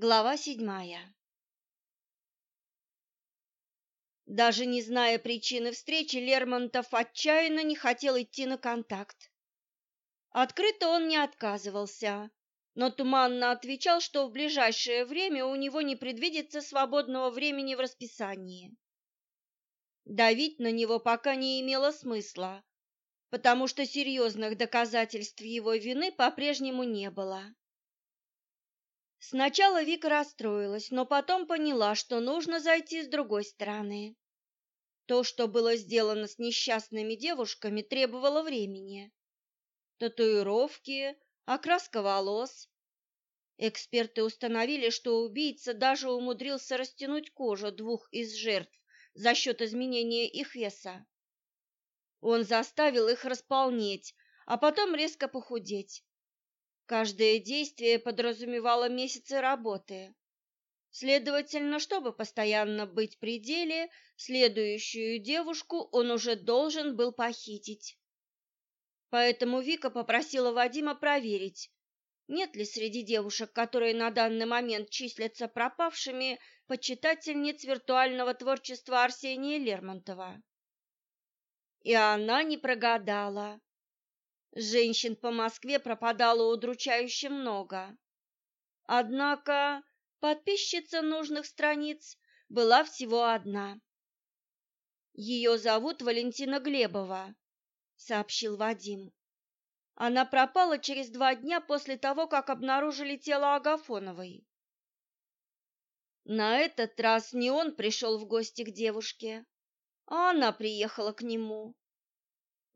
Глава седьмая Даже не зная причины встречи, Лермонтов отчаянно не хотел идти на контакт. Открыто он не отказывался, но туманно отвечал, что в ближайшее время у него не предвидится свободного времени в расписании. Давить на него пока не имело смысла, потому что серьезных доказательств его вины по-прежнему не было. Сначала Вика расстроилась, но потом поняла, что нужно зайти с другой стороны. То, что было сделано с несчастными девушками, требовало времени. Татуировки, окраска волос. Эксперты установили, что убийца даже умудрился растянуть кожу двух из жертв за счет изменения их веса. Он заставил их располнеть, а потом резко похудеть. Каждое действие подразумевало месяцы работы. Следовательно, чтобы постоянно быть при деле, следующую девушку он уже должен был похитить. Поэтому Вика попросила Вадима проверить, нет ли среди девушек, которые на данный момент числятся пропавшими, почитательниц виртуального творчества Арсения Лермонтова. И она не прогадала. Женщин по Москве пропадало удручающе много. Однако подписчица нужных страниц была всего одна. «Ее зовут Валентина Глебова», — сообщил Вадим. Она пропала через два дня после того, как обнаружили тело Агафоновой. На этот раз не он пришел в гости к девушке, а она приехала к нему.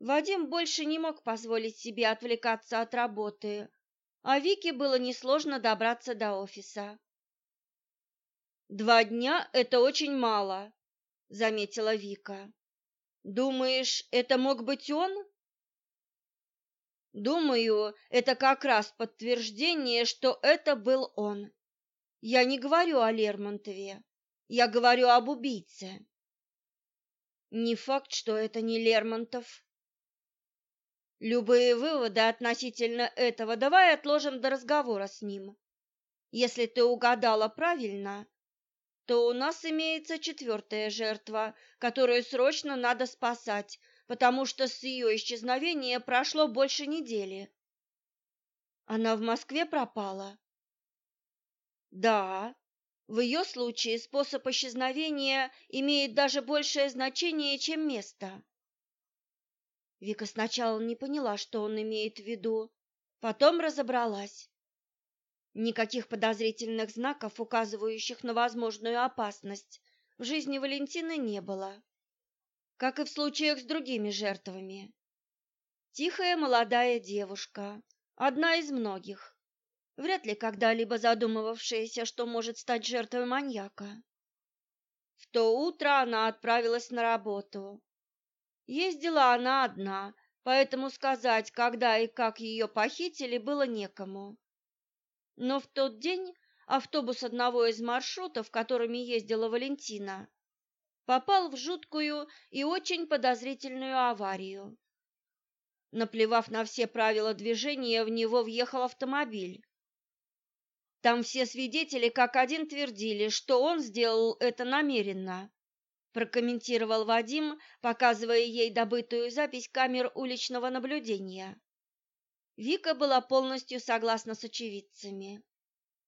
Вадим больше не мог позволить себе отвлекаться от работы, а Вике было несложно добраться до офиса. «Два дня — это очень мало», — заметила Вика. «Думаешь, это мог быть он?» «Думаю, это как раз подтверждение, что это был он. Я не говорю о Лермонтове, я говорю об убийце». «Не факт, что это не Лермонтов», Любые выводы относительно этого давай отложим до разговора с ним. Если ты угадала правильно, то у нас имеется четвертая жертва, которую срочно надо спасать, потому что с ее исчезновения прошло больше недели. Она в Москве пропала? Да. В ее случае способ исчезновения имеет даже большее значение, чем место. Вика сначала не поняла, что он имеет в виду, потом разобралась. Никаких подозрительных знаков, указывающих на возможную опасность, в жизни Валентины не было, как и в случаях с другими жертвами. Тихая молодая девушка, одна из многих, вряд ли когда-либо задумывавшаяся, что может стать жертвой маньяка. В то утро она отправилась на работу, Ездила она одна, поэтому сказать, когда и как ее похитили, было некому. Но в тот день автобус одного из маршрутов, которыми ездила Валентина, попал в жуткую и очень подозрительную аварию. Наплевав на все правила движения, в него въехал автомобиль. Там все свидетели как один твердили, что он сделал это намеренно, прокомментировал Вадим, показывая ей добытую запись камер уличного наблюдения. Вика была полностью согласна с очевидцами.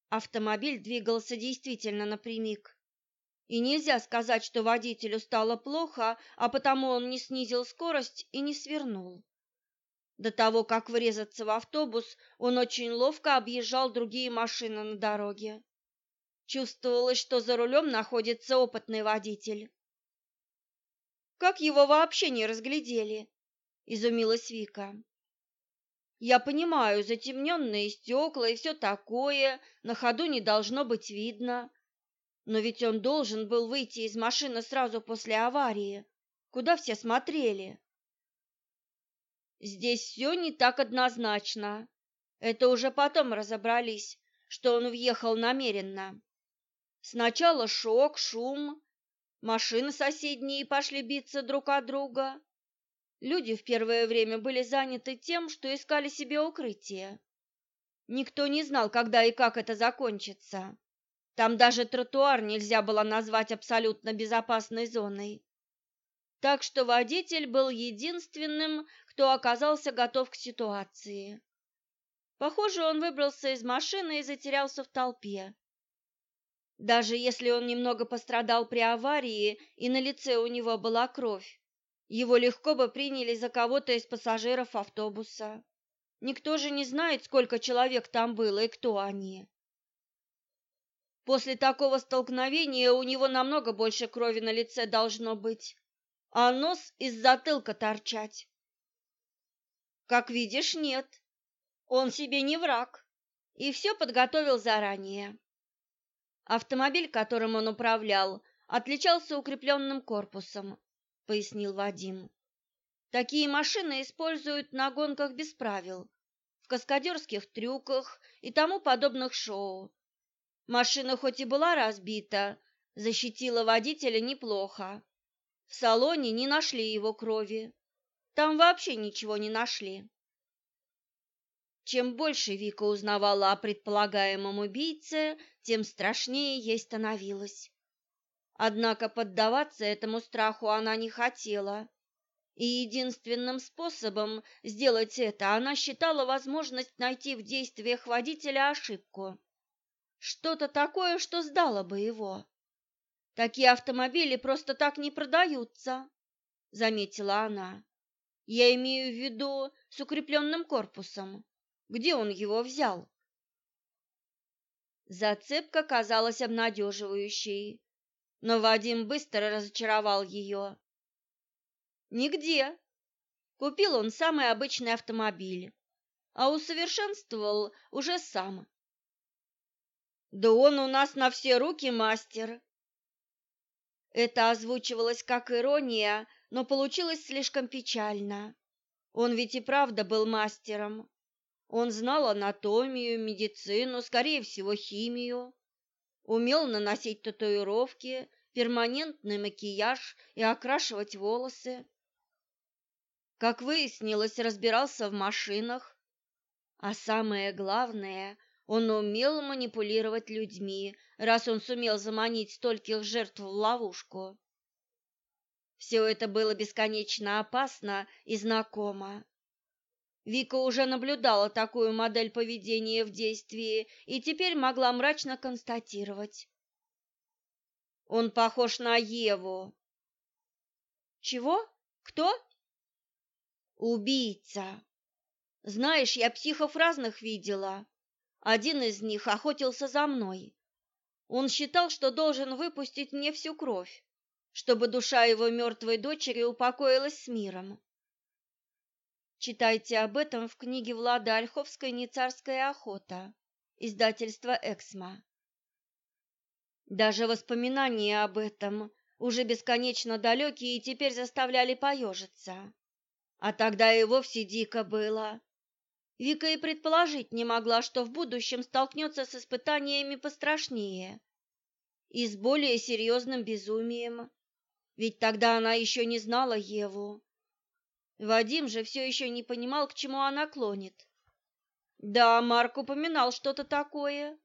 Автомобиль двигался действительно напрямик. И нельзя сказать, что водителю стало плохо, а потому он не снизил скорость и не свернул. До того, как врезаться в автобус, он очень ловко объезжал другие машины на дороге. Чувствовалось, что за рулем находится опытный водитель. Как его вообще не разглядели? Изумилась Вика. Я понимаю, затемненные стекла и все такое, на ходу не должно быть видно. Но ведь он должен был выйти из машины сразу после аварии. Куда все смотрели? Здесь все не так однозначно. Это уже потом разобрались, что он въехал намеренно. Сначала шок, шум, Машины соседние пошли биться друг о друга. Люди в первое время были заняты тем, что искали себе укрытие. Никто не знал, когда и как это закончится. Там даже тротуар нельзя было назвать абсолютно безопасной зоной. Так что водитель был единственным, кто оказался готов к ситуации. Похоже, он выбрался из машины и затерялся в толпе. Даже если он немного пострадал при аварии и на лице у него была кровь, его легко бы приняли за кого-то из пассажиров автобуса. Никто же не знает, сколько человек там было и кто они. После такого столкновения у него намного больше крови на лице должно быть, а нос из затылка торчать. Как видишь, нет. Он себе не враг и все подготовил заранее. Автомобиль, которым он управлял, отличался укрепленным корпусом, пояснил Вадим. Такие машины используют на гонках без правил, в каскадерских трюках и тому подобных шоу. Машина хоть и была разбита, защитила водителя неплохо. В салоне не нашли его крови. Там вообще ничего не нашли. Чем больше Вика узнавала о предполагаемом убийце, тем страшнее ей становилось. Однако поддаваться этому страху она не хотела. И единственным способом сделать это она считала возможность найти в действиях водителя ошибку. Что-то такое, что сдало бы его. Такие автомобили просто так не продаются, заметила она. Я имею в виду с укрепленным корпусом. Где он его взял? Зацепка казалась обнадеживающей, но Вадим быстро разочаровал ее. Нигде. Купил он самый обычный автомобиль, а усовершенствовал уже сам. Да он у нас на все руки мастер. Это озвучивалось как ирония, но получилось слишком печально. Он ведь и правда был мастером. Он знал анатомию, медицину, скорее всего, химию, умел наносить татуировки, перманентный макияж и окрашивать волосы. Как выяснилось, разбирался в машинах. А самое главное, он умел манипулировать людьми, раз он сумел заманить стольких жертв в ловушку. Все это было бесконечно опасно и знакомо. Вика уже наблюдала такую модель поведения в действии и теперь могла мрачно констатировать. Он похож на Еву. Чего? Кто? Убийца. Знаешь, я психов разных видела. Один из них охотился за мной. Он считал, что должен выпустить мне всю кровь, чтобы душа его мертвой дочери упокоилась с миром. Читайте об этом в книге Влада Ольховской «Нецарская охота» издательство «Эксмо». Даже воспоминания об этом, уже бесконечно далекие, и теперь заставляли поежиться. А тогда и вовсе дико было. Вика и предположить не могла, что в будущем столкнется с испытаниями пострашнее и с более серьезным безумием. Ведь тогда она еще не знала Еву Вадим же все еще не понимал, к чему она клонит. Да, Марк упоминал что-то такое.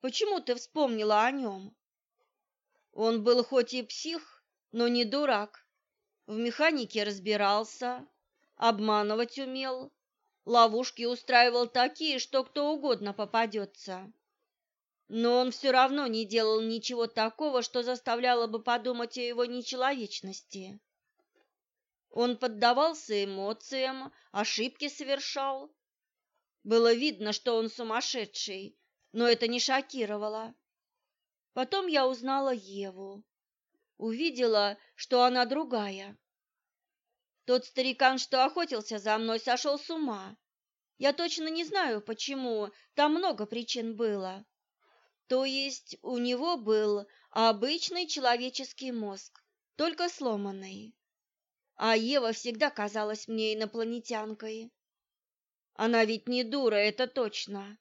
Почему ты вспомнила о нем? Он был хоть и псих, но не дурак. В механике разбирался, обманывать умел. Ловушки устраивал такие, что кто угодно попадется. Но он все равно не делал ничего такого, что заставляло бы подумать о его нечеловечности. Он поддавался эмоциям, ошибки совершал. Было видно, что он сумасшедший, но это не шокировало. Потом я узнала Еву. Увидела, что она другая. Тот старикан, что охотился за мной, сошел с ума. Я точно не знаю, почему, там много причин было. То есть у него был обычный человеческий мозг, только сломанный а Ева всегда казалась мне инопланетянкой. Она ведь не дура, это точно.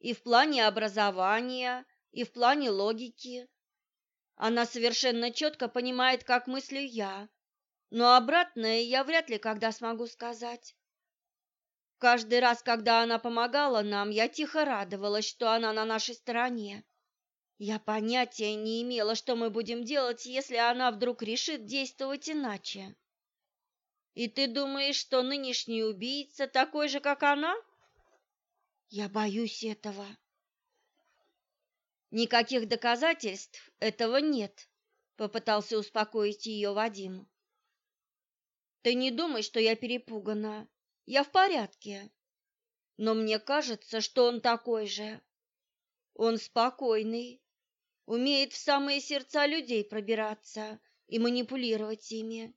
И в плане образования, и в плане логики. Она совершенно четко понимает, как мыслю я, но обратное я вряд ли когда смогу сказать. Каждый раз, когда она помогала нам, я тихо радовалась, что она на нашей стороне. Я понятия не имела, что мы будем делать, если она вдруг решит действовать иначе. И ты думаешь, что нынешний убийца такой же, как она? Я боюсь этого. Никаких доказательств этого нет, попытался успокоить ее Вадим. Ты не думай, что я перепугана. Я в порядке. Но мне кажется, что он такой же. Он спокойный, умеет в самые сердца людей пробираться и манипулировать ими.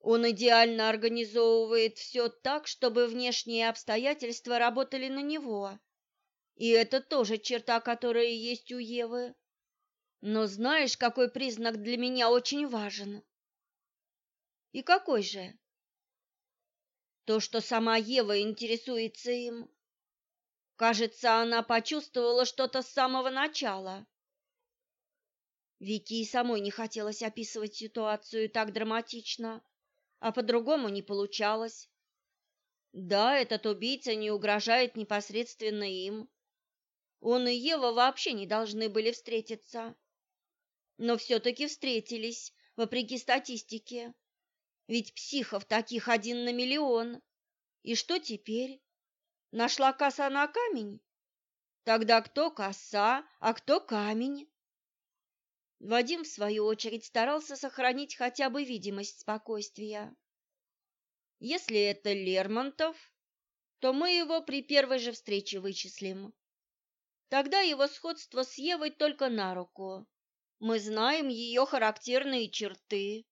Он идеально организовывает все так, чтобы внешние обстоятельства работали на него. И это тоже черта, которая есть у Евы. Но знаешь, какой признак для меня очень важен? И какой же? То, что сама Ева интересуется им. Кажется, она почувствовала что-то с самого начала. Вики и самой не хотелось описывать ситуацию так драматично а по-другому не получалось. Да, этот убийца не угрожает непосредственно им. Он и Ева вообще не должны были встретиться. Но все-таки встретились, вопреки статистике. Ведь психов таких один на миллион. И что теперь? Нашла коса на камень? Тогда кто коса, а кто камень? Вадим, в свою очередь, старался сохранить хотя бы видимость спокойствия. Если это Лермонтов, то мы его при первой же встрече вычислим. Тогда его сходство с Евой только на руку. Мы знаем ее характерные черты.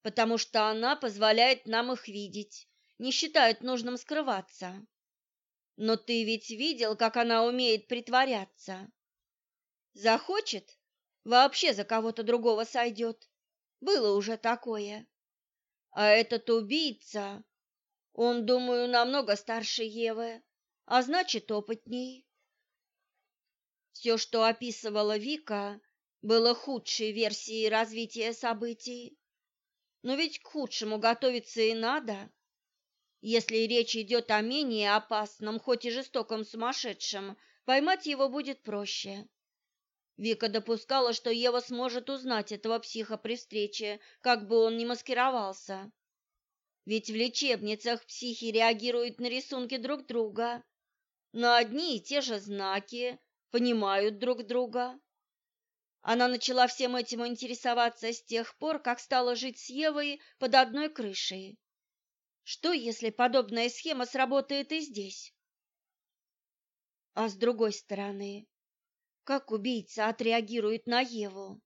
Потому что она позволяет нам их видеть, не считает нужным скрываться. Но ты ведь видел, как она умеет притворяться. Захочет? Вообще за кого-то другого сойдет. Было уже такое. А этот убийца, он, думаю, намного старше Евы, а значит, опытней. Все, что описывала Вика, было худшей версией развития событий. Но ведь к худшему готовиться и надо. Если речь идет о менее опасном, хоть и жестоком сумасшедшем, поймать его будет проще. Вика допускала, что Ева сможет узнать этого психа при встрече, как бы он ни маскировался. Ведь в лечебницах психи реагируют на рисунки друг друга, на одни и те же знаки, понимают друг друга. Она начала всем этим интересоваться с тех пор, как стала жить с Евой под одной крышей. Что, если подобная схема сработает и здесь? А с другой стороны, как убийца отреагирует на Еву?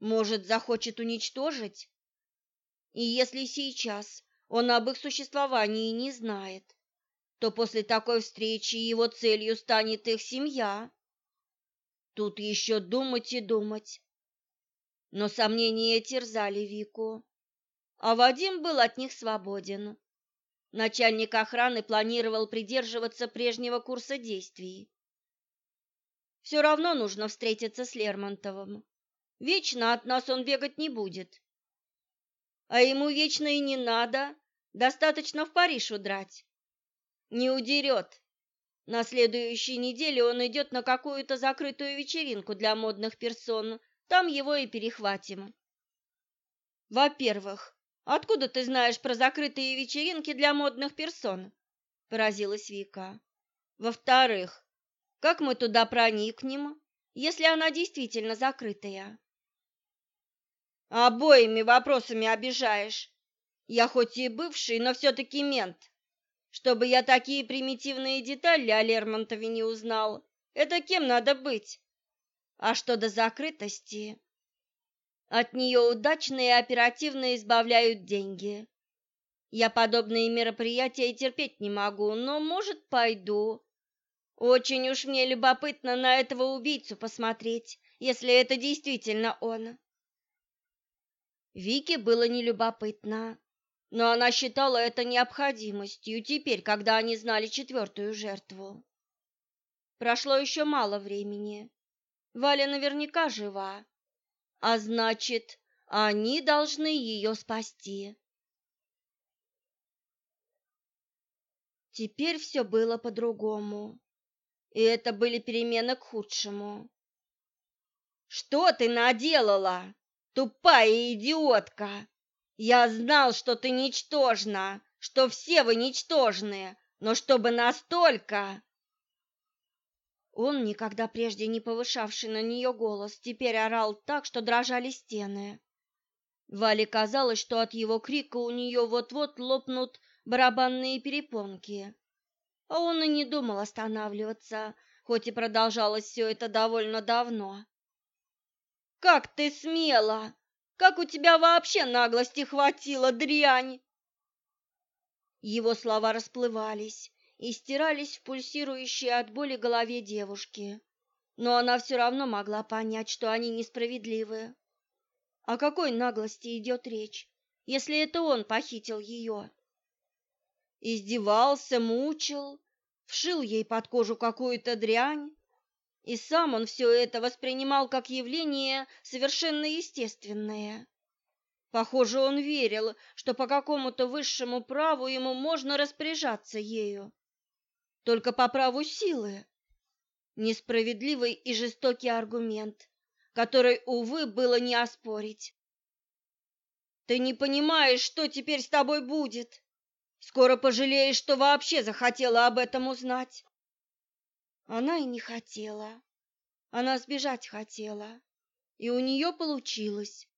Может, захочет уничтожить? И если сейчас он об их существовании не знает, то после такой встречи его целью станет их семья. Тут еще думать и думать. Но сомнения терзали Вику, а Вадим был от них свободен. Начальник охраны планировал придерживаться прежнего курса действий все равно нужно встретиться с Лермонтовым. Вечно от нас он бегать не будет. А ему вечно и не надо, достаточно в Париж удрать. Не удерет. На следующей неделе он идет на какую-то закрытую вечеринку для модных персон, там его и перехватим. Во-первых, откуда ты знаешь про закрытые вечеринки для модных персон? Поразилась Вика. Во-вторых, как мы туда проникнем, если она действительно закрытая? Обоими вопросами обижаешь. Я хоть и бывший, но все-таки мент. Чтобы я такие примитивные детали о Лермонтове не узнал, это кем надо быть? А что до закрытости? От нее удачно и оперативно избавляют деньги. Я подобные мероприятия терпеть не могу, но, может, пойду. Очень уж мне любопытно на этого убийцу посмотреть, если это действительно он. Вике было не любопытно, но она считала это необходимостью теперь, когда они знали четвертую жертву. Прошло еще мало времени. Валя наверняка жива, а значит, они должны ее спасти. Теперь все было по-другому и это были перемены к худшему. «Что ты наделала, тупая идиотка? Я знал, что ты ничтожна, что все вы ничтожные, но чтобы настолько...» Он, никогда прежде не повышавший на нее голос, теперь орал так, что дрожали стены. Вале казалось, что от его крика у нее вот-вот лопнут барабанные перепонки а он и не думал останавливаться, хоть и продолжалось все это довольно давно. «Как ты смела! Как у тебя вообще наглости хватило, дрянь!» Его слова расплывались и стирались в пульсирующей от боли голове девушки, но она все равно могла понять, что они несправедливы. О какой наглости идет речь, если это он похитил ее? издевался, мучил, вшил ей под кожу какую-то дрянь. И сам он все это воспринимал как явление совершенно естественное. Похоже, он верил, что по какому-то высшему праву ему можно распоряжаться ею. Только по праву силы. Несправедливый и жестокий аргумент, который, увы, было не оспорить. «Ты не понимаешь, что теперь с тобой будет!» Скоро пожалеешь, что вообще захотела об этом узнать. Она и не хотела. Она сбежать хотела. И у нее получилось.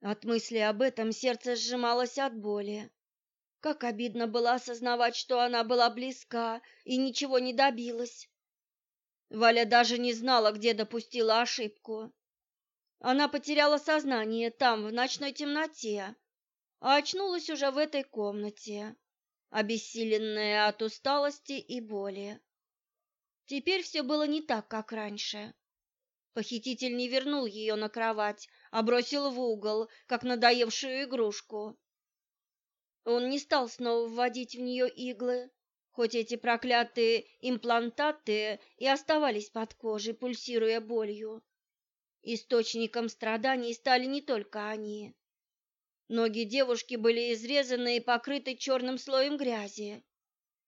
От мысли об этом сердце сжималось от боли. Как обидно было осознавать, что она была близка и ничего не добилась. Валя даже не знала, где допустила ошибку. Она потеряла сознание там, в ночной темноте, а очнулась уже в этой комнате, обессиленная от усталости и боли. Теперь все было не так, как раньше. Похититель не вернул ее на кровать, а бросил в угол, как надоевшую игрушку. Он не стал снова вводить в нее иглы, хоть эти проклятые имплантаты и оставались под кожей, пульсируя болью. Источником страданий стали не только они. Ноги девушки были изрезаны и покрыты черным слоем грязи.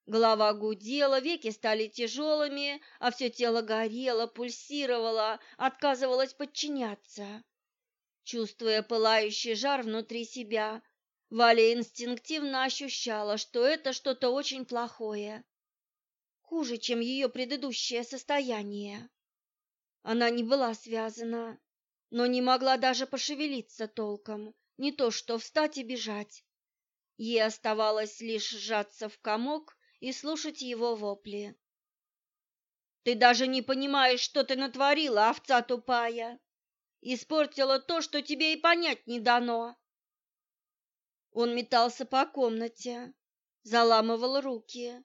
Голова гудела, веки стали тяжелыми, а все тело горело, пульсировало, отказывалось подчиняться. Чувствуя пылающий жар внутри себя, Валя инстинктивно ощущала, что это что-то очень плохое, хуже, чем ее предыдущее состояние. Она не была связана, но не могла даже пошевелиться толком не то что встать и бежать. Ей оставалось лишь сжаться в комок и слушать его вопли. «Ты даже не понимаешь, что ты натворила, овца тупая! Испортила то, что тебе и понять не дано!» Он метался по комнате, заламывал руки.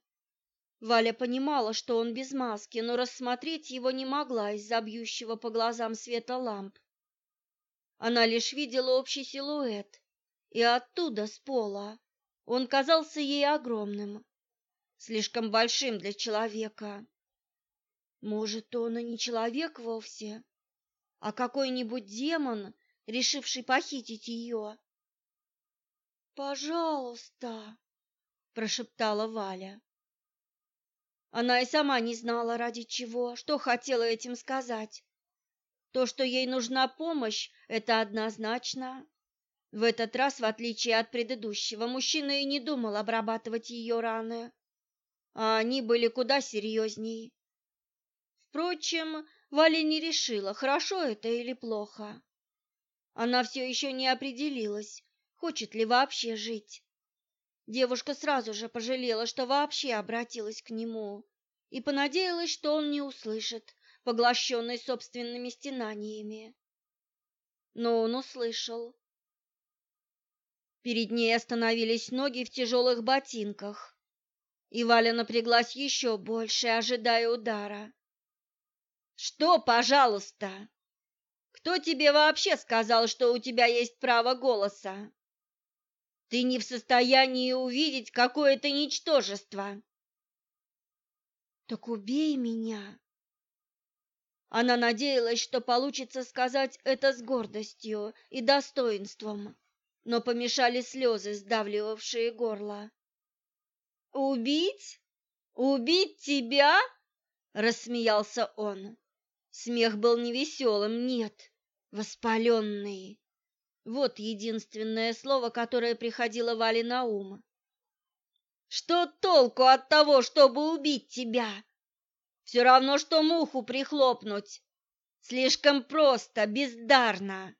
Валя понимала, что он без маски, но рассмотреть его не могла из-за бьющего по глазам света ламп. Она лишь видела общий силуэт, и оттуда, с пола, он казался ей огромным, слишком большим для человека. Может, он и не человек вовсе, а какой-нибудь демон, решивший похитить ее. «Пожалуйста», — прошептала Валя. Она и сама не знала, ради чего, что хотела этим сказать. То, что ей нужна помощь, это однозначно. В этот раз, в отличие от предыдущего, мужчина и не думал обрабатывать ее раны, а они были куда серьезней. Впрочем, Валя не решила, хорошо это или плохо. Она все еще не определилась, хочет ли вообще жить. Девушка сразу же пожалела, что вообще обратилась к нему, и понадеялась, что он не услышит поглощенный собственными стенаниями. Но он услышал. Перед ней остановились ноги в тяжелых ботинках, и Валя напряглась еще больше, ожидая удара. «Что, пожалуйста? Кто тебе вообще сказал, что у тебя есть право голоса? Ты не в состоянии увидеть какое-то ничтожество». «Так убей меня!» Она надеялась, что получится сказать это с гордостью и достоинством, но помешали слезы, сдавливавшие горло. «Убить? Убить тебя?» — рассмеялся он. Смех был невеселым, нет, воспаленный. Вот единственное слово, которое приходило Вале на ум. «Что толку от того, чтобы убить тебя?» Все равно, что муху прихлопнуть. Слишком просто, бездарно.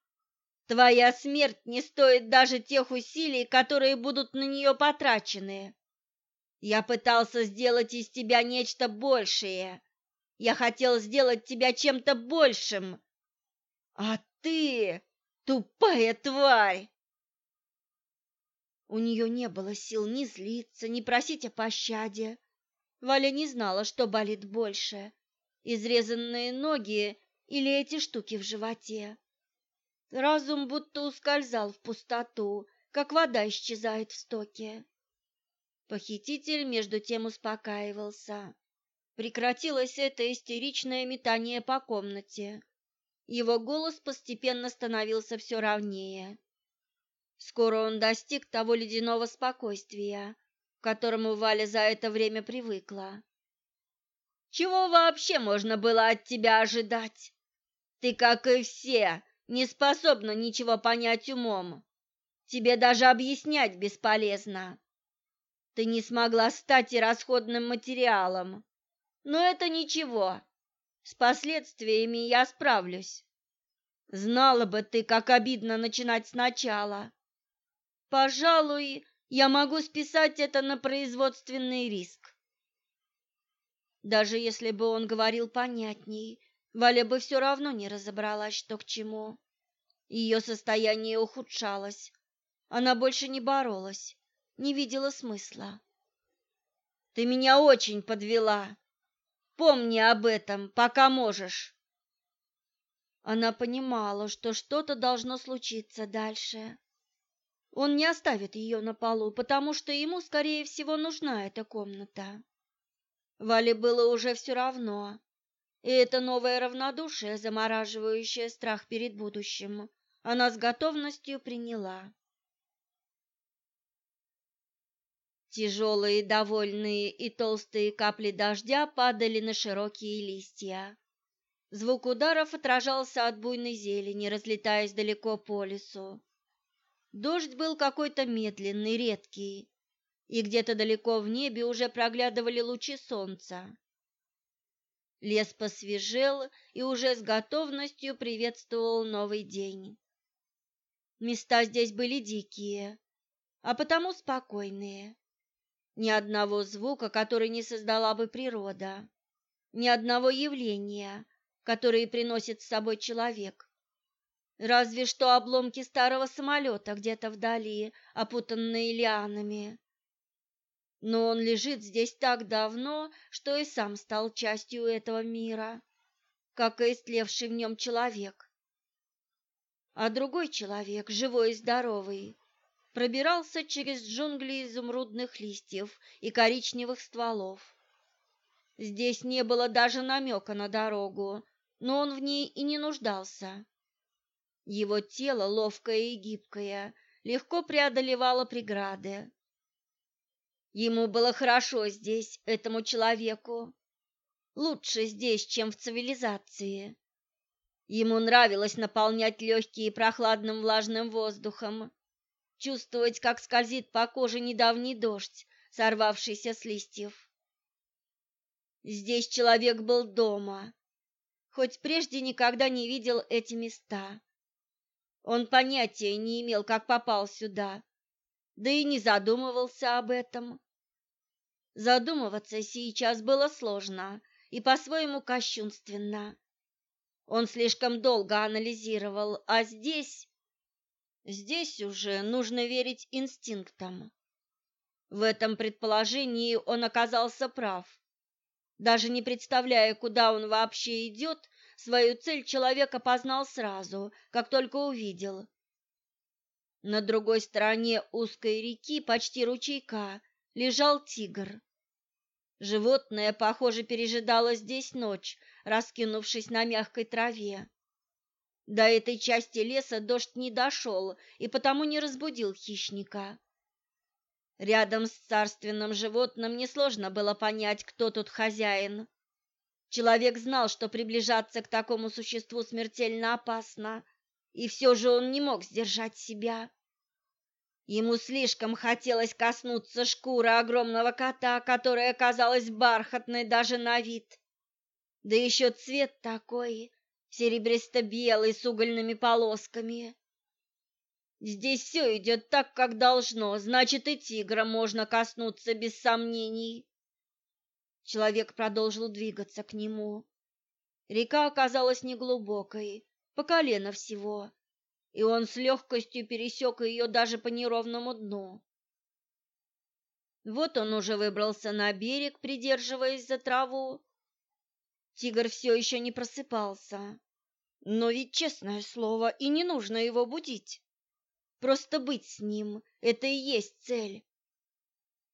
Твоя смерть не стоит даже тех усилий, которые будут на нее потрачены. Я пытался сделать из тебя нечто большее. Я хотел сделать тебя чем-то большим. А ты, тупая тварь! У нее не было сил ни злиться, ни просить о пощаде. Валя не знала, что болит больше – изрезанные ноги или эти штуки в животе. Разум будто ускользал в пустоту, как вода исчезает в стоке. Похититель между тем успокаивался. Прекратилось это истеричное метание по комнате. Его голос постепенно становился все ровнее. Скоро он достиг того ледяного спокойствия, которому Валя за это время привыкла. Чего вообще можно было от тебя ожидать? Ты, как и все, не способна ничего понять умом. Тебе даже объяснять бесполезно. Ты не смогла стать и расходным материалом. Но это ничего. С последствиями я справлюсь. Знала бы ты, как обидно начинать сначала. Пожалуй, я могу списать это на производственный риск. Даже если бы он говорил понятней, Валя бы все равно не разобралась, что к чему. Ее состояние ухудшалось. Она больше не боролась, не видела смысла. «Ты меня очень подвела. Помни об этом, пока можешь». Она понимала, что что-то должно случиться дальше. Он не оставит ее на полу, потому что ему, скорее всего, нужна эта комната. Вале было уже все равно. И это новое равнодушие, замораживающее страх перед будущим, она с готовностью приняла. Тяжелые, довольные и толстые капли дождя падали на широкие листья. Звук ударов отражался от буйной зелени, разлетаясь далеко по лесу. Дождь был какой-то медленный, редкий, и где-то далеко в небе уже проглядывали лучи солнца. Лес посвежел и уже с готовностью приветствовал новый день. Места здесь были дикие, а потому спокойные. Ни одного звука, который не создала бы природа, ни одного явления, которое приносит с собой человек. Разве что обломки старого самолета где-то вдали, опутанные лианами. Но он лежит здесь так давно, что и сам стал частью этого мира, как и истлевший в нем человек. А другой человек, живой и здоровый, пробирался через джунгли изумрудных листьев и коричневых стволов. Здесь не было даже намека на дорогу, но он в ней и не нуждался. Его тело, ловкое и гибкое, легко преодолевало преграды. Ему было хорошо здесь, этому человеку. Лучше здесь, чем в цивилизации. Ему нравилось наполнять легкие прохладным влажным воздухом, чувствовать, как скользит по коже недавний дождь, сорвавшийся с листьев. Здесь человек был дома, хоть прежде никогда не видел эти места. Он понятия не имел, как попал сюда, да и не задумывался об этом. Задумываться сейчас было сложно и по-своему кощунственно. Он слишком долго анализировал, а здесь... Здесь уже нужно верить инстинктам. В этом предположении он оказался прав. Даже не представляя, куда он вообще идет, Свою цель человек опознал сразу, как только увидел. На другой стороне узкой реки, почти ручейка, лежал тигр. Животное, похоже, пережидало здесь ночь, раскинувшись на мягкой траве. До этой части леса дождь не дошел и потому не разбудил хищника. Рядом с царственным животным несложно было понять, кто тут хозяин. Человек знал, что приближаться к такому существу смертельно опасно, и все же он не мог сдержать себя. Ему слишком хотелось коснуться шкуры огромного кота, которая казалась бархатной даже на вид. Да еще цвет такой, серебристо-белый, с угольными полосками. Здесь все идет так, как должно, значит и тигра можно коснуться без сомнений. Человек продолжил двигаться к нему. Река оказалась неглубокой, по колено всего, и он с легкостью пересек ее даже по неровному дну. Вот он уже выбрался на берег, придерживаясь за траву. Тигр все еще не просыпался. Но ведь, честное слово, и не нужно его будить. Просто быть с ним — это и есть цель.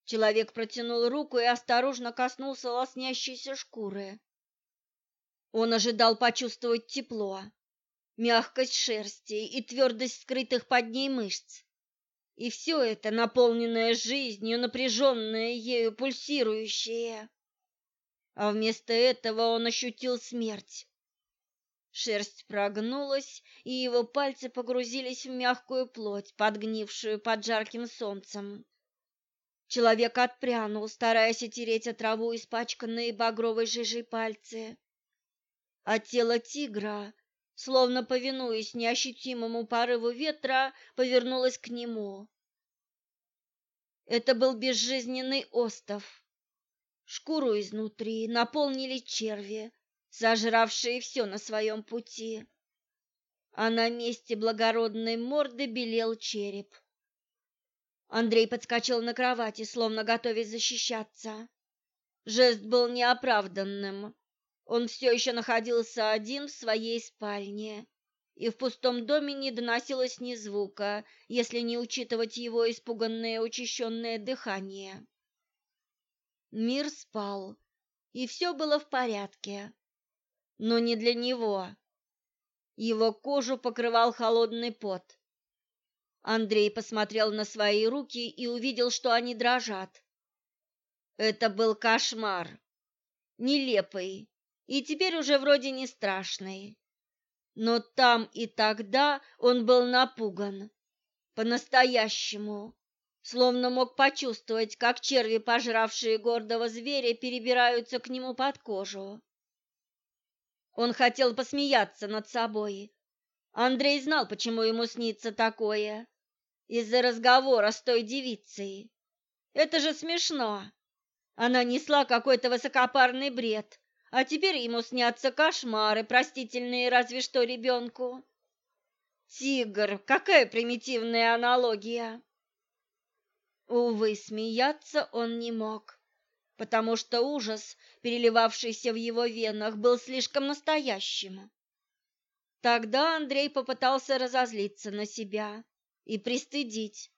Человек протянул руку и осторожно коснулся лоснящейся шкуры. Он ожидал почувствовать тепло, мягкость шерсти и твердость скрытых под ней мышц. И все это, наполненное жизнью, напряженное ею, пульсирующее. А вместо этого он ощутил смерть. Шерсть прогнулась, и его пальцы погрузились в мягкую плоть, подгнившую под жарким солнцем. Человек отпрянул, стараясь отереть от траву испачканные багровой жижей пальцы. А тело тигра, словно повинуясь неощутимому порыву ветра, повернулось к нему. Это был безжизненный остов. Шкуру изнутри наполнили черви, сожравшие все на своем пути. А на месте благородной морды белел череп. Андрей подскочил на кровати, словно готовясь защищаться. Жест был неоправданным. Он все еще находился один в своей спальне, и в пустом доме не доносилось ни звука, если не учитывать его испуганное учащенное дыхание. Мир спал, и все было в порядке. Но не для него. Его кожу покрывал холодный пот. Андрей посмотрел на свои руки и увидел, что они дрожат. Это был кошмар. Нелепый. И теперь уже вроде не страшный. Но там и тогда он был напуган. По-настоящему. Словно мог почувствовать, как черви, пожравшие гордого зверя, перебираются к нему под кожу. Он хотел посмеяться над собой. Андрей знал, почему ему снится такое из-за разговора с той девицей. Это же смешно. Она несла какой-то высокопарный бред, а теперь ему снятся кошмары, простительные разве что ребенку. Тигр, какая примитивная аналогия. Увы, смеяться он не мог, потому что ужас, переливавшийся в его венах, был слишком настоящим. Тогда Андрей попытался разозлиться на себя и пристыдить.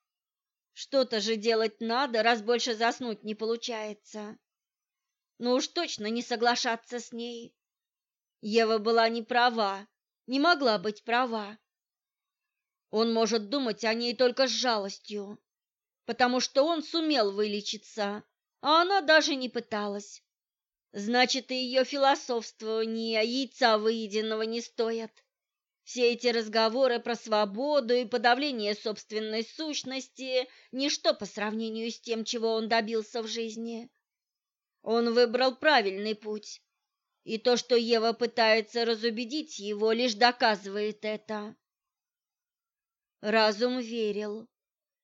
Что-то же делать надо, раз больше заснуть не получается. Но уж точно не соглашаться с ней. Ева была не права, не могла быть права. Он может думать о ней только с жалостью, потому что он сумел вылечиться, а она даже не пыталась. Значит, и ее философствования яйца выеденного не стоят. Все эти разговоры про свободу и подавление собственной сущности – ничто по сравнению с тем, чего он добился в жизни. Он выбрал правильный путь, и то, что Ева пытается разубедить его, лишь доказывает это. Разум верил,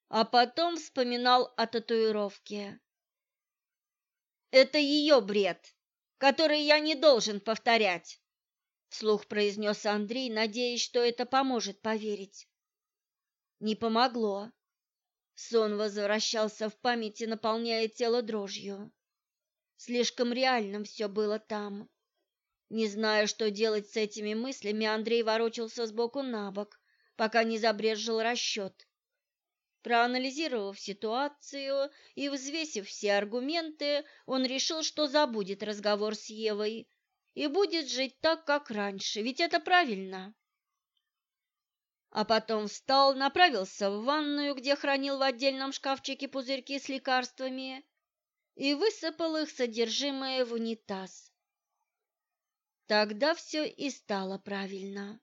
а потом вспоминал о татуировке. «Это ее бред, который я не должен повторять». Вслух произнес Андрей, надеясь, что это поможет поверить. Не помогло. Сон возвращался в памяти, наполняя тело дрожью. Слишком реальным все было там. Не зная, что делать с этими мыслями, Андрей ворочался сбоку на бок, пока не забрежил расчет. Проанализировав ситуацию и взвесив все аргументы, он решил, что забудет разговор с Евой и будет жить так, как раньше, ведь это правильно. А потом встал, направился в ванную, где хранил в отдельном шкафчике пузырьки с лекарствами, и высыпал их содержимое в унитаз. Тогда все и стало правильно.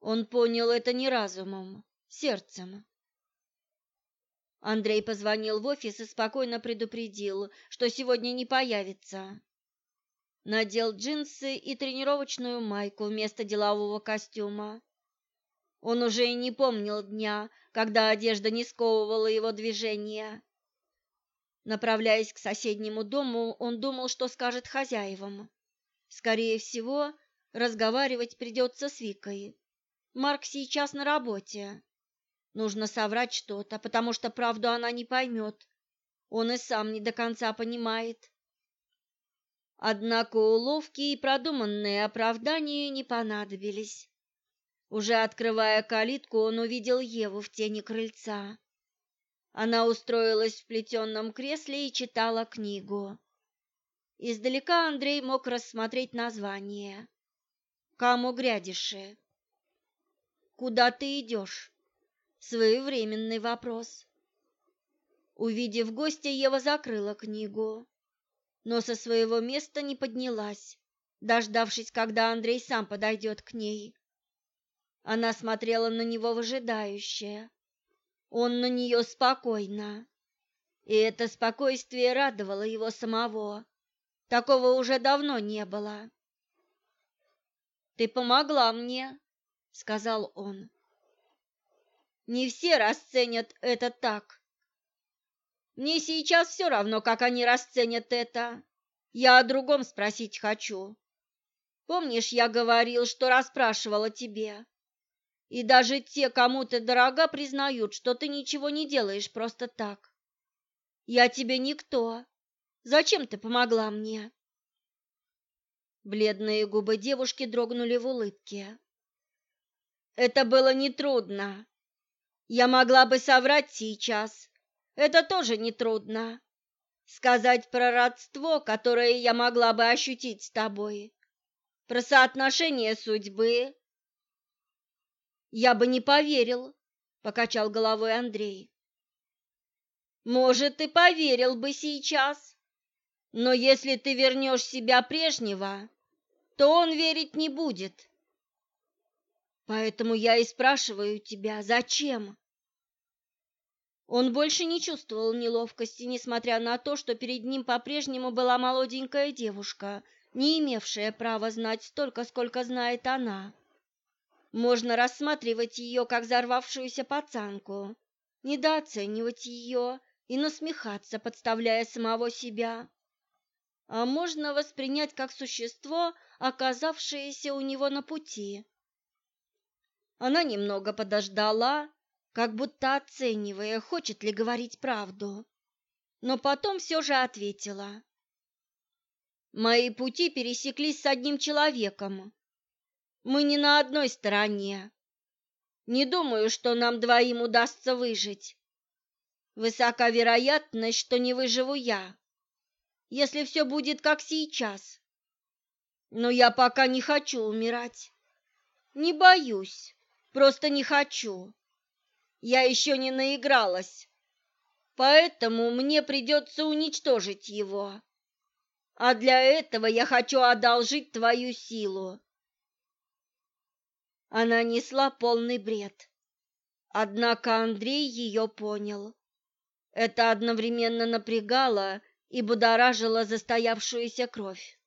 Он понял это не разумом, сердцем. Андрей позвонил в офис и спокойно предупредил, что сегодня не появится надел джинсы и тренировочную майку вместо делового костюма. Он уже и не помнил дня, когда одежда не сковывала его движения. Направляясь к соседнему дому, он думал, что скажет хозяевам. Скорее всего, разговаривать придется с Викой. Марк сейчас на работе. Нужно соврать что-то, потому что правду она не поймет. Он и сам не до конца понимает. Однако уловки и продуманные оправдания не понадобились. Уже открывая калитку, он увидел Еву в тени крыльца. Она устроилась в плетенном кресле и читала книгу. Издалека Андрей мог рассмотреть название. «Каму грядиши». «Куда ты идешь?» Своевременный вопрос. Увидев гостя, Ева закрыла книгу но со своего места не поднялась, дождавшись, когда Андрей сам подойдет к ней. Она смотрела на него выжидающе. Он на нее спокойно. И это спокойствие радовало его самого. Такого уже давно не было. «Ты помогла мне», — сказал он. «Не все расценят это так», мне сейчас все равно, как они расценят это. Я о другом спросить хочу. Помнишь, я говорил, что расспрашивала тебе? И даже те, кому ты дорога, признают, что ты ничего не делаешь просто так. Я тебе никто. Зачем ты помогла мне? Бледные губы девушки дрогнули в улыбке. Это было нетрудно. Я могла бы соврать сейчас, это тоже нетрудно. Сказать про родство, которое я могла бы ощутить с тобой. Про соотношение судьбы. Я бы не поверил, покачал головой Андрей. Может, и поверил бы сейчас. Но если ты вернешь себя прежнего, то он верить не будет. Поэтому я и спрашиваю тебя, зачем? Он больше не чувствовал неловкости, несмотря на то, что перед ним по-прежнему была молоденькая девушка, не имевшая права знать столько, сколько знает она. Можно рассматривать ее как взорвавшуюся пацанку, недооценивать ее и насмехаться, подставляя самого себя. А можно воспринять как существо, оказавшееся у него на пути. Она немного подождала, как будто оценивая, хочет ли говорить правду. Но потом все же ответила. «Мои пути пересеклись с одним человеком. Мы не на одной стороне. Не думаю, что нам двоим удастся выжить. Высока вероятность, что не выживу я, если все будет как сейчас. Но я пока не хочу умирать. Не боюсь, просто не хочу я еще не наигралась. Поэтому мне придется уничтожить его. А для этого я хочу одолжить твою силу. Она несла полный бред. Однако Андрей ее понял. Это одновременно напрягало и будоражило застоявшуюся кровь.